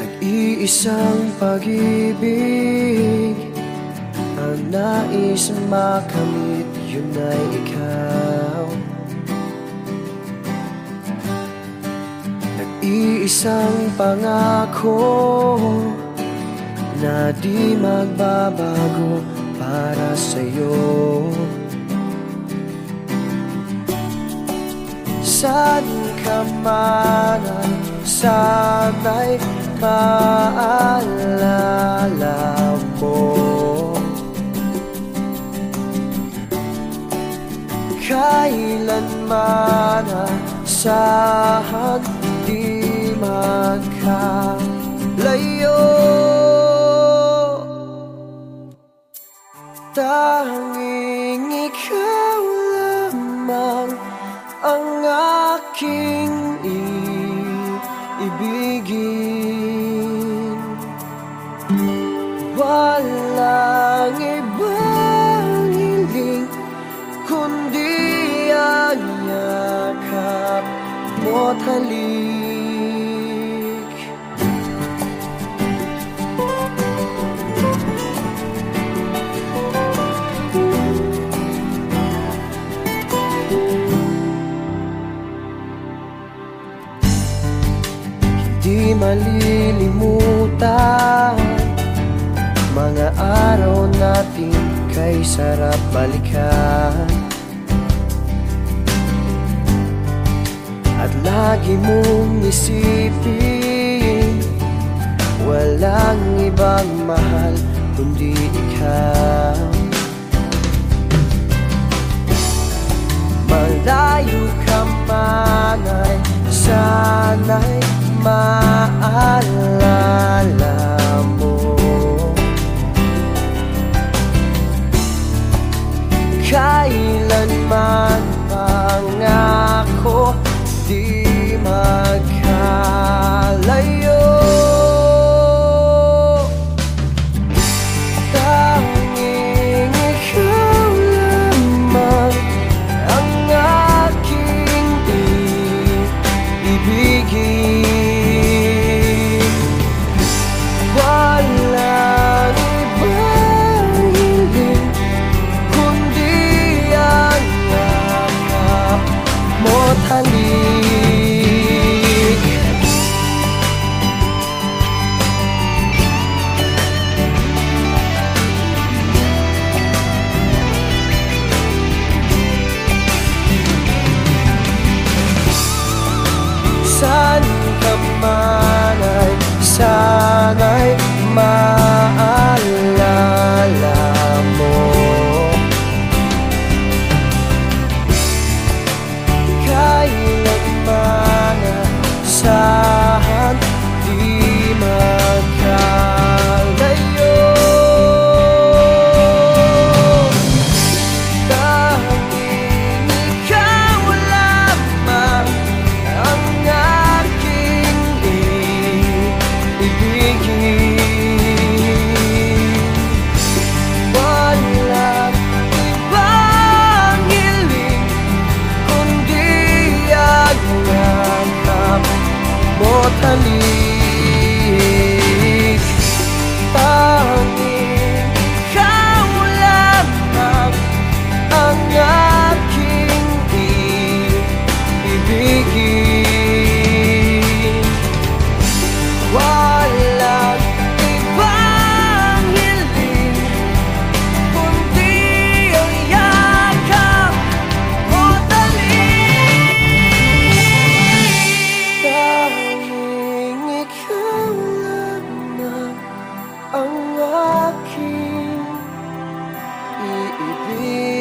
Nag-iisang pag-ibig Ang nais makamit Yun ay ikaw. Nag-iisang pangako Na di magbabago para sa'yo. Saan ka man ay sana'y maalala mo? Kailanman asahan di magkalayo Tanging you. Malilimutan. Mga araw natin kay sarap balikan At lagi mong isipin Walang ibang mahal kundi ikaw. Malayo ka man ay sana'y maalala mo? Kailanman pangako di magkalayo 你。vida.